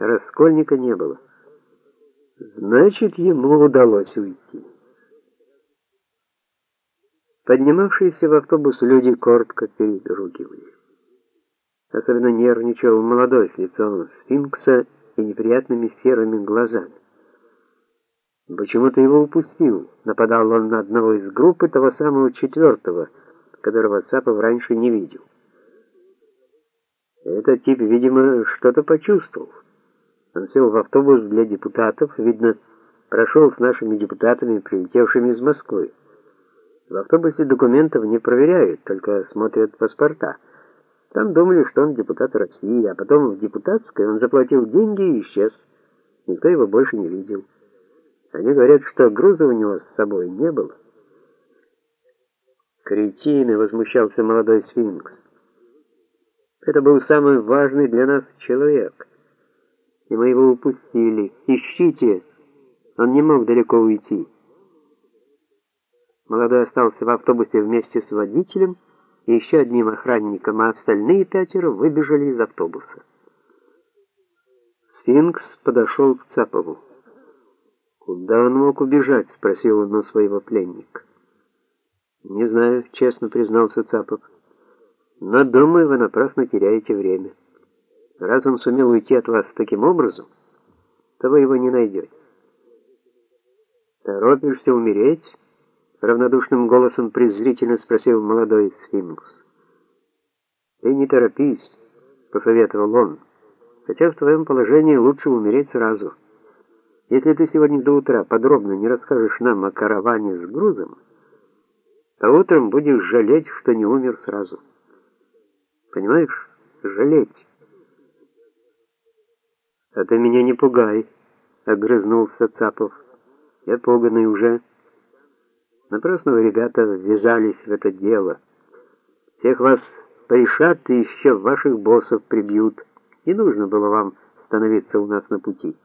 Раскольника не было. Значит, ему удалось уйти. Поднимавшиеся в автобус люди коротко переругивались. Особенно нервничал молодой с лицом сфинкса и неприятными серыми глазами. Почему-то его упустил. Нападал он на одного из группы того самого четвертого, которого Цапов раньше не видел. Этот тип, видимо, что-то почувствовал. Он сел в автобус для депутатов, видно, прошел с нашими депутатами, прилетевшими из Москвы. В автобусе документов не проверяют, только смотрят паспорта. Там думали, что он депутат России, а потом в депутатской он заплатил деньги и исчез. Никто его больше не видел. Они говорят, что груза у него с собой не было. Кретины, возмущался молодой сфинкс. Это был самый важный для нас человек и мы его упустили. Ищите. Он не мог далеко уйти. Молодой остался в автобусе вместе с водителем и еще одним охранником, а остальные пятеро выбежали из автобуса. Сфинкс подошел к Цапову. Куда он мог убежать, спросил он у своего пленника. Не знаю, честно признался Цапов. Но думаю, вы напрасно теряете время. Раз он сумел уйти от вас таким образом, то вы его не найдете. Торопишься умереть? равнодушным голосом презрительно спросил молодой сфинкс. Ты не торопись, посоветовал он. Хотя в твоем положении лучше умереть сразу. Если ты сегодня до утра подробно не расскажешь нам о караване с грузом, то утром будешь жалеть, что не умер сразу. Понимаешь? Жалеть. «А ты меня не пугай», — огрызнулся Цапов. «Я пуганный уже». Напрасно вы, ребята, ввязались в это дело. Всех вас порешат и еще ваших боссов прибьют. Не нужно было вам становиться у нас на пути.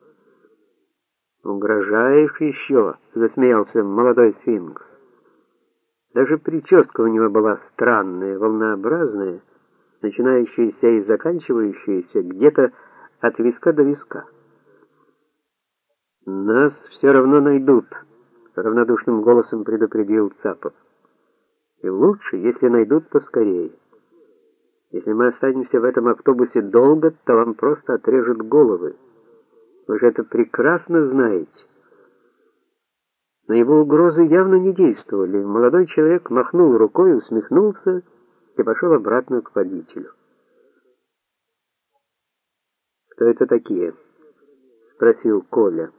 «Угрожаешь еще?» — засмеялся молодой сфинкс. Даже прическа у него была странная, волнообразная, начинающаяся и заканчивающаяся где-то от виска до виска. Нас все равно найдут, равнодушным голосом предупредил Цапов. И лучше, если найдут поскорее. Если мы останемся в этом автобусе долго, то вам просто отрежут головы. Вы же это прекрасно знаете. Но его угрозы явно не действовали. Молодой человек махнул рукой, усмехнулся и пошел обратно к водителю. «Кто это такие?» — спросил Коля.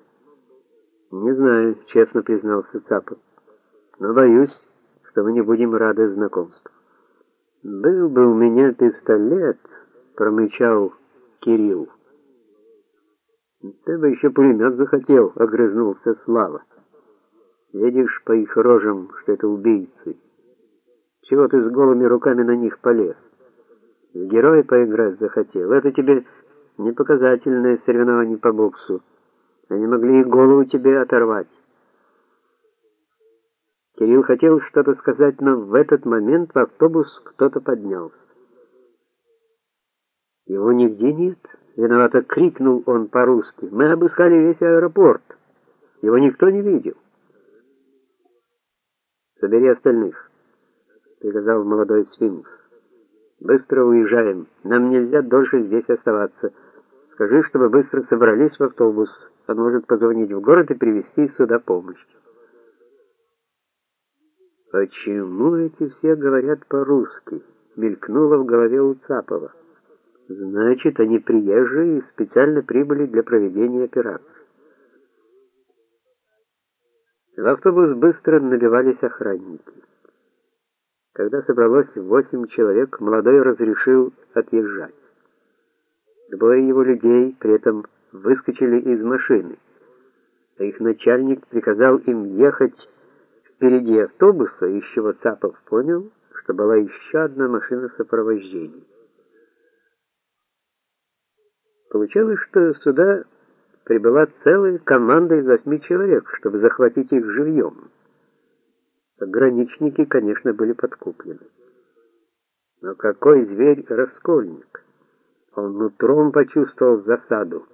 «Не знаю», — честно признался Цапов. «Но боюсь, что мы не будем рады знакомству». «Был бы у меня пистолет», — промычал Кирилл. «Ты бы еще пулемет захотел», — огрызнулся Слава. «Видишь по их рожам, что это убийцы. Чего ты с голыми руками на них полез? В героя поиграть захотел. Это тебе непоказательное соревнование по боксу. Они могли и голову тебе оторвать. Кирилл хотел что-то сказать, но в этот момент в автобус кто-то поднялся. Его нигде нет, виновато крикнул он по-русски. Мы обыскали весь аэропорт. Его никто не видел. Собери остальных, приказал молодой сфинкс. Быстро уезжаем. Нам нельзя дольше здесь оставаться. Скажи, чтобы быстро собрались в автобус. Он может позвонить в город и привезти сюда помощь. Почему эти все говорят по-русски? Мелькнуло в голове у Цапова. Значит, они приезжие и специально прибыли для проведения операции. В автобус быстро набивались охранники. Когда собралось восемь человек, молодой разрешил отъезжать. Двое его людей при этом выскочили из машины, а их начальник приказал им ехать впереди автобуса, из чего Цапов понял, что была еще одна машина сопровождения. Получалось, что сюда прибыла целая команда из восьми человек, чтобы захватить их живьем. Пограничники, конечно, были подкуплены. Но какой зверь раскольник! Он нутром почувствовал засаду.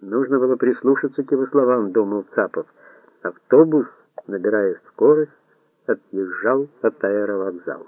Нужно было прислушаться к его словам, думал Цапов. Автобус, набирая скорость, отъезжал от аэровокзала.